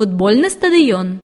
Футбольный стадион.